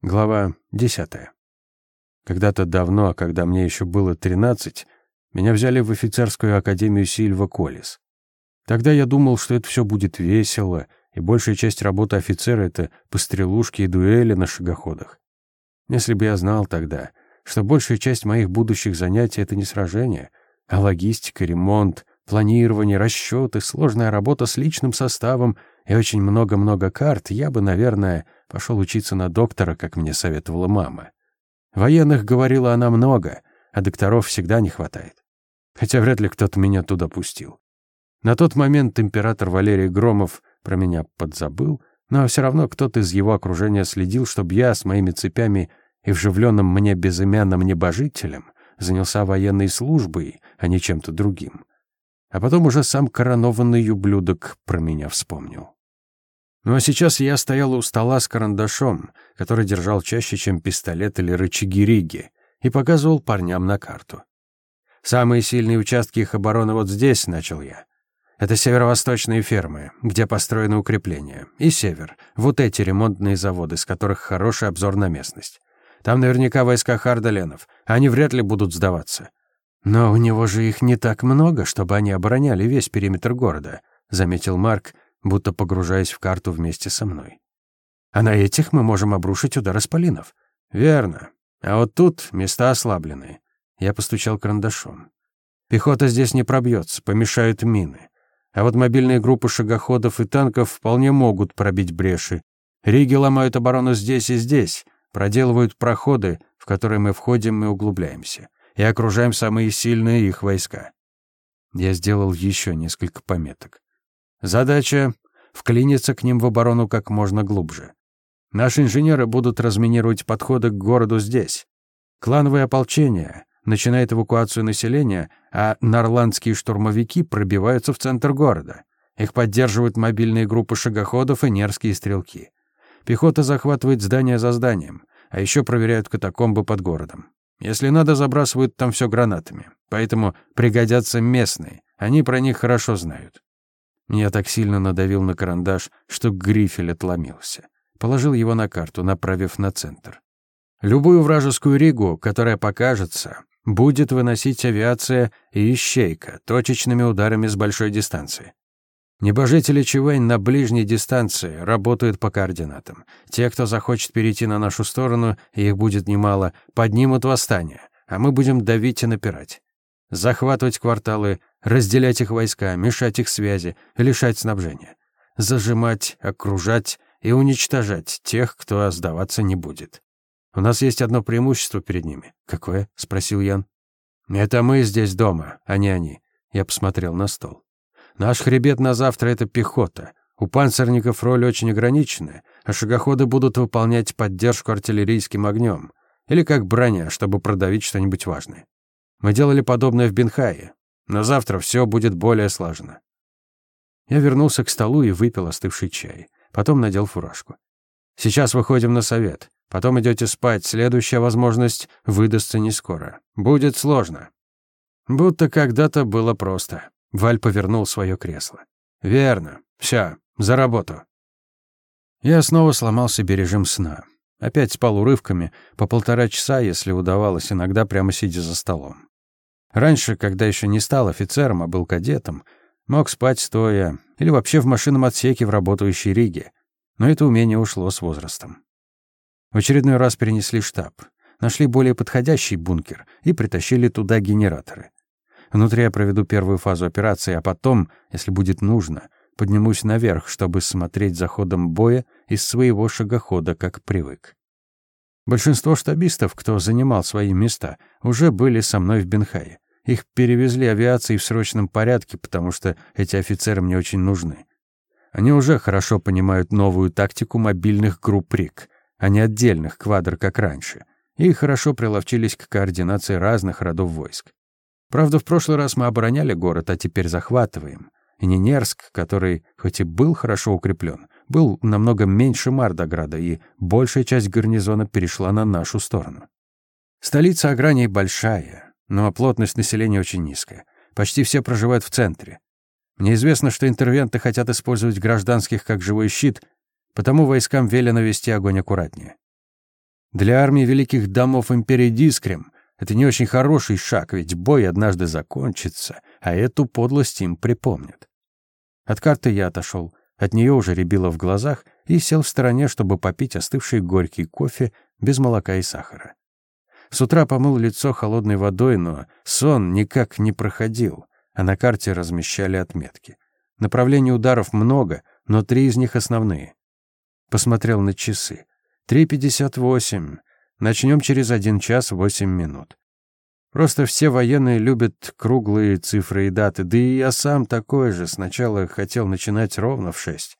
Глава 10. Когда-то давно, когда мне еще было 13, меня взяли в офицерскую академию Сильва Колес. Тогда я думал, что это все будет весело, и большая часть работы офицера — это пострелушки и дуэли на шагоходах. Если бы я знал тогда, что большая часть моих будущих занятий — это не сражение, а логистика, ремонт, планирование, расчеты, сложная работа с личным составом и очень много-много карт, я бы, наверное, пошел учиться на доктора, как мне советовала мама. Военных, говорила она, много, а докторов всегда не хватает. Хотя вряд ли кто-то меня туда пустил. На тот момент император Валерий Громов про меня подзабыл, но все равно кто-то из его окружения следил, чтобы я с моими цепями и вживленным мне безымянным небожителем занялся военной службой, а не чем-то другим. А потом уже сам коронованный ублюдок про меня вспомнил. Ну а сейчас я стоял у стола с карандашом, который держал чаще, чем пистолет или рычаги риги, и показывал парням на карту. «Самые сильные участки их обороны вот здесь», — начал я. «Это северо-восточные фермы, где построены укрепления, и север, вот эти ремонтные заводы, с которых хороший обзор на местность. Там наверняка войска Хардаленов, они вряд ли будут сдаваться. «Но у него же их не так много, чтобы они обороняли весь периметр города», — заметил Марк, будто погружаясь в карту вместе со мной. «А на этих мы можем обрушить удар исполинов». «Верно. А вот тут места ослабленные». Я постучал карандашом. «Пехота здесь не пробьется, помешают мины. А вот мобильные группы шагоходов и танков вполне могут пробить бреши. Риги ломают оборону здесь и здесь, проделывают проходы, в которые мы входим и углубляемся и окружаем самые сильные их войска. Я сделал еще несколько пометок. Задача — вклиниться к ним в оборону как можно глубже. Наши инженеры будут разминировать подходы к городу здесь. Клановое ополчение начинает эвакуацию населения, а нарландские штурмовики пробиваются в центр города. Их поддерживают мобильные группы шагоходов и нерские стрелки. Пехота захватывает здание за зданием, а еще проверяют катакомбы под городом. Если надо, забрасывают там все гранатами. Поэтому пригодятся местные. Они про них хорошо знают. Я так сильно надавил на карандаш, что грифель отломился. Положил его на карту, направив на центр. Любую вражескую ригу, которая покажется, будет выносить авиация и ищейка точечными ударами с большой дистанции. Небожители Чивэнь на ближней дистанции работают по координатам. Те, кто захочет перейти на нашу сторону, их будет немало, поднимут восстание, а мы будем давить и напирать. Захватывать кварталы, разделять их войска, мешать их связи, лишать снабжения. Зажимать, окружать и уничтожать тех, кто сдаваться не будет. У нас есть одно преимущество перед ними. Какое? спросил Ян. Это мы здесь дома, а не они. Я посмотрел на стол. Наш хребет на завтра — это пехота. У панцирников роль очень ограниченная, а шагоходы будут выполнять поддержку артиллерийским огнем. Или как броня, чтобы продавить что-нибудь важное. Мы делали подобное в Бенхае, но завтра все будет более слажено. Я вернулся к столу и выпил остывший чай. Потом надел фуражку. Сейчас выходим на совет. Потом идете спать. Следующая возможность выдастся не скоро. Будет сложно. Будто когда-то было просто. Валь повернул свое кресло. «Верно. Все, за работу». Я снова сломал себе режим сна. Опять спал урывками, по полтора часа, если удавалось, иногда прямо сидя за столом. Раньше, когда еще не стал офицером, а был кадетом, мог спать стоя или вообще в машинном отсеке в работающей Риге. Но это умение ушло с возрастом. В очередной раз перенесли штаб. Нашли более подходящий бункер и притащили туда генераторы. Внутри я проведу первую фазу операции, а потом, если будет нужно, поднимусь наверх, чтобы смотреть за ходом боя из своего шагохода, как привык. Большинство штабистов, кто занимал свои места, уже были со мной в Бенхае. Их перевезли авиацией в срочном порядке, потому что эти офицеры мне очень нужны. Они уже хорошо понимают новую тактику мобильных групп РИК, а не отдельных квадр, как раньше, и хорошо приловчились к координации разных родов войск. Правда, в прошлый раз мы обороняли город, а теперь захватываем. И Ненерск, который, хоть и был хорошо укреплен, был намного меньше Мардограда, и большая часть гарнизона перешла на нашу сторону. Столица Агрании большая, но плотность населения очень низкая. Почти все проживают в центре. Мне известно, что интервенты хотят использовать гражданских как живой щит, потому войскам велено вести огонь аккуратнее. Для армии великих домов империи Дискрем это не очень хороший шаг, ведь бой однажды закончится, а эту подлость им припомнят. От карты я отошел, от нее уже рябило в глазах и сел в стороне, чтобы попить остывший горький кофе без молока и сахара. С утра помыл лицо холодной водой, но сон никак не проходил, а на карте размещали отметки. Направлений ударов много, но три из них основные. Посмотрел на часы. 3.58. Начнем через один час восемь минут. Просто все военные любят круглые цифры и даты, да и я сам такой же. Сначала хотел начинать ровно в шесть.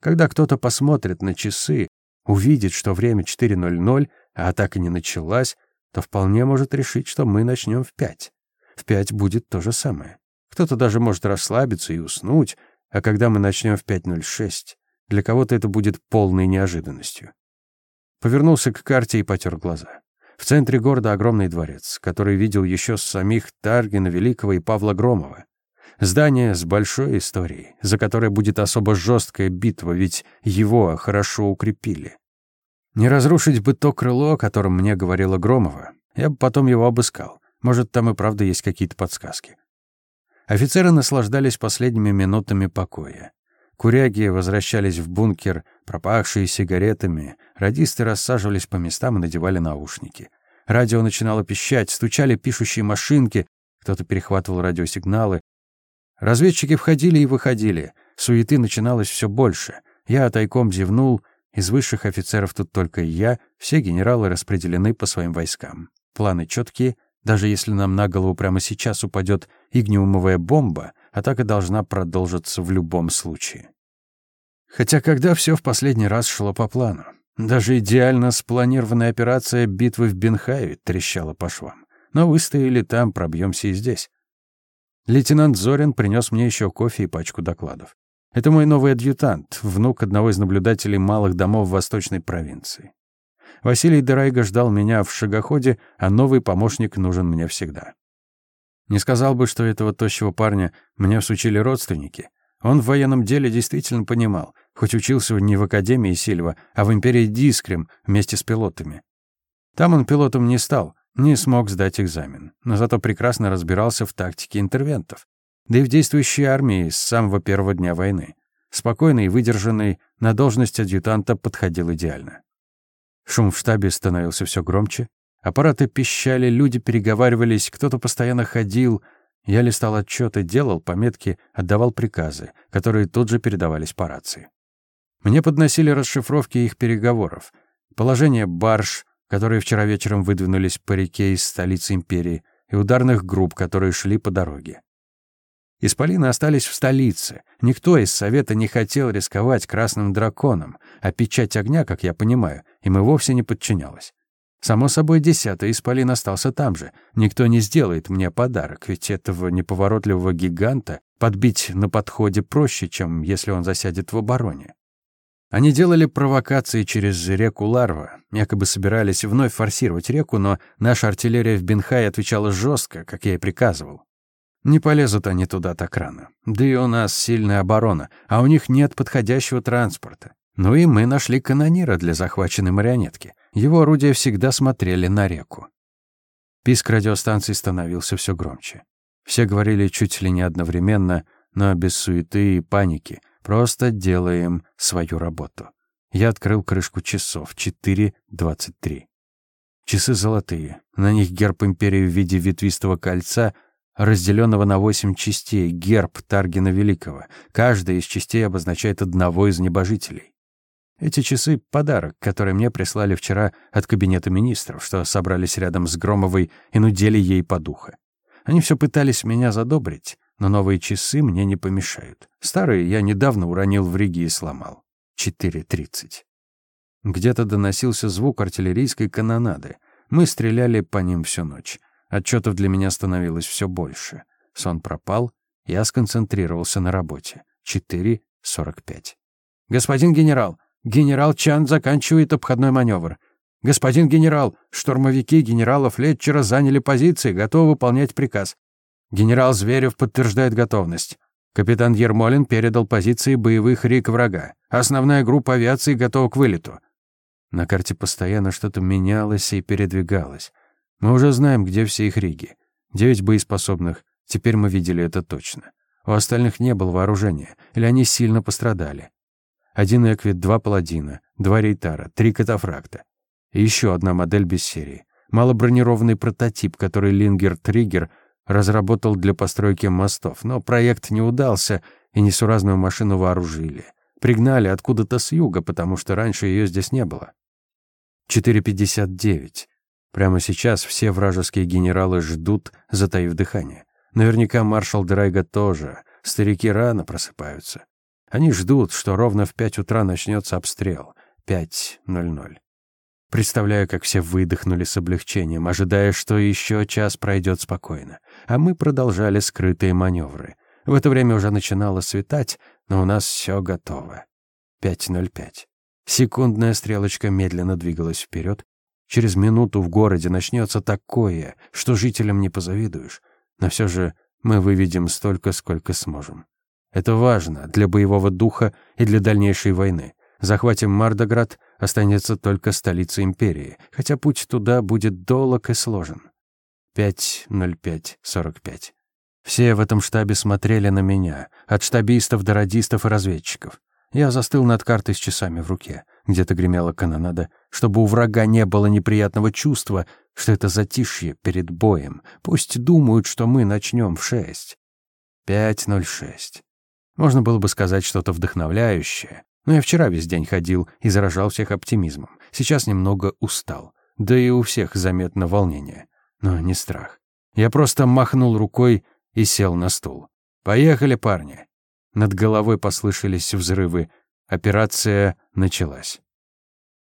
Когда кто-то посмотрит на часы, увидит, что время 4.00, а атака не началась, то вполне может решить, что мы начнем в пять. В пять будет то же самое. Кто-то даже может расслабиться и уснуть, а когда мы начнем в 5.06, для кого-то это будет полной неожиданностью. Повернулся к карте и потер глаза. В центре города огромный дворец, который видел еще самих Таргина Великого и Павла Громова. Здание с большой историей, за которое будет особо жесткая битва, ведь его хорошо укрепили. Не разрушить бы то крыло, о котором мне говорила Громова. Я бы потом его обыскал. Может, там и правда есть какие-то подсказки. Офицеры наслаждались последними минутами покоя. Куряги возвращались в бункер, пропахшие сигаретами, радисты рассаживались по местам и надевали наушники. Радио начинало пищать, стучали пишущие машинки, кто-то перехватывал радиосигналы. Разведчики входили и выходили, суеты начиналось все больше. Я тайком зевнул, из высших офицеров тут только я, все генералы распределены по своим войскам. Планы четкие, даже если нам на голову прямо сейчас упадет игниумовая бомба, атака должна продолжиться в любом случае. Хотя когда все в последний раз шло по плану? Даже идеально спланированная операция битвы в Бенхайе трещала по швам. Но выстояли там, пробьемся и здесь. Лейтенант Зорин принес мне еще кофе и пачку докладов. Это мой новый адъютант, внук одного из наблюдателей малых домов восточной провинции. Василий Дорайго ждал меня в шагоходе, а новый помощник нужен мне всегда. Не сказал бы, что этого тощего парня мне всучили родственники. Он в военном деле действительно понимал, хоть учился не в Академии Сильва, а в Империи Дискрем вместе с пилотами. Там он пилотом не стал, не смог сдать экзамен, но зато прекрасно разбирался в тактике интервентов, да и в действующей армии с самого первого дня войны. Спокойный и выдержанный, на должность адъютанта подходил идеально. Шум в штабе становился все громче. Аппараты пищали, люди переговаривались, кто-то постоянно ходил. Я листал отчеты, делал пометки, отдавал приказы, которые тут же передавались по рации. Мне подносили расшифровки их переговоров. Положение барж, которые вчера вечером выдвинулись по реке из столицы империи, и ударных групп, которые шли по дороге. Исполины остались в столице. Никто из Совета не хотел рисковать красным драконом, а печать огня, как я понимаю, им и вовсе не подчинялась. Само собой, десятый Исполин остался там же. Никто не сделает мне подарок, ведь этого неповоротливого гиганта подбить на подходе проще, чем если он засядет в обороне. Они делали провокации через реку Ларва, якобы собирались вновь форсировать реку, но наша артиллерия в Бенхае отвечала жестко, как я и приказывал. Не полезут они туда так рано. Да и у нас сильная оборона, а у них нет подходящего транспорта. Ну и мы нашли канонира для захваченной марионетки. Его орудия всегда смотрели на реку. Писк радиостанции становился все громче. Все говорили чуть ли не одновременно, но без суеты и паники. Просто делаем свою работу. Я открыл крышку часов. 4.23. Часы золотые. На них герб империи в виде ветвистого кольца — разделенного на восемь частей, герб Таргина Великого. Каждая из частей обозначает одного из небожителей. Эти часы — подарок, который мне прислали вчера от кабинета министров, что собрались рядом с Громовой и нудели ей по духу. Они все пытались меня задобрить, но новые часы мне не помешают. Старые я недавно уронил в Риге и сломал. 4.30. Где-то доносился звук артиллерийской канонады. Мы стреляли по ним всю ночь. Отчетов для меня становилось все больше. Сон пропал, я сконцентрировался на работе. 4.45. «Господин генерал! Генерал Чан заканчивает обходной маневр. Господин генерал! Штурмовики генерала Флетчера заняли позиции, готовы выполнять приказ. Генерал Зверев подтверждает готовность. Капитан Ермолин передал позиции боевых рик врага. Основная группа авиации готова к вылету. На карте постоянно что-то менялось и передвигалось. Мы уже знаем, где все их риги. Девять боеспособных. Теперь мы видели это точно. У остальных не было вооружения, или они сильно пострадали. Один Эквит, два Паладина, два Рейтара, три Катафракта. И еще одна модель без серии. Малобронированный прототип, который Лингер Триггер разработал для постройки мостов, но проект не удался, и несуразную машину вооружили. Пригнали откуда-то с юга, потому что раньше ее здесь не было. 4.59. Прямо сейчас все вражеские генералы ждут, затаив дыхание. Наверняка маршал Драйга тоже. Старики рано просыпаются. Они ждут, что ровно в пять утра начнется обстрел. 5.00. Представляю, как все выдохнули с облегчением, ожидая, что еще час пройдет спокойно. А мы продолжали скрытые маневры. В это время уже начинало светать, но у нас все готово. 5.05. Секундная стрелочка медленно двигалась вперед. Через минуту в городе начнется такое, что жителям не позавидуешь. Но все же мы выведем столько, сколько сможем. Это важно для боевого духа и для дальнейшей войны. Захватим Мардоград, останется только столица империи, хотя путь туда будет долг и сложен. 5.05.45. Все в этом штабе смотрели на меня, от штабистов до радистов и разведчиков. Я застыл над картой с часами в руке. Где-то гремела канонада, чтобы у врага не было неприятного чувства, что это затишье перед боем. Пусть думают, что мы начнем в шесть. 5.06. Можно было бы сказать что-то вдохновляющее, но я вчера весь день ходил и заражал всех оптимизмом. Сейчас немного устал. Да и у всех заметно волнение. Но не страх. Я просто махнул рукой и сел на стул. «Поехали, парни!» Над головой послышались взрывы. Операция началась.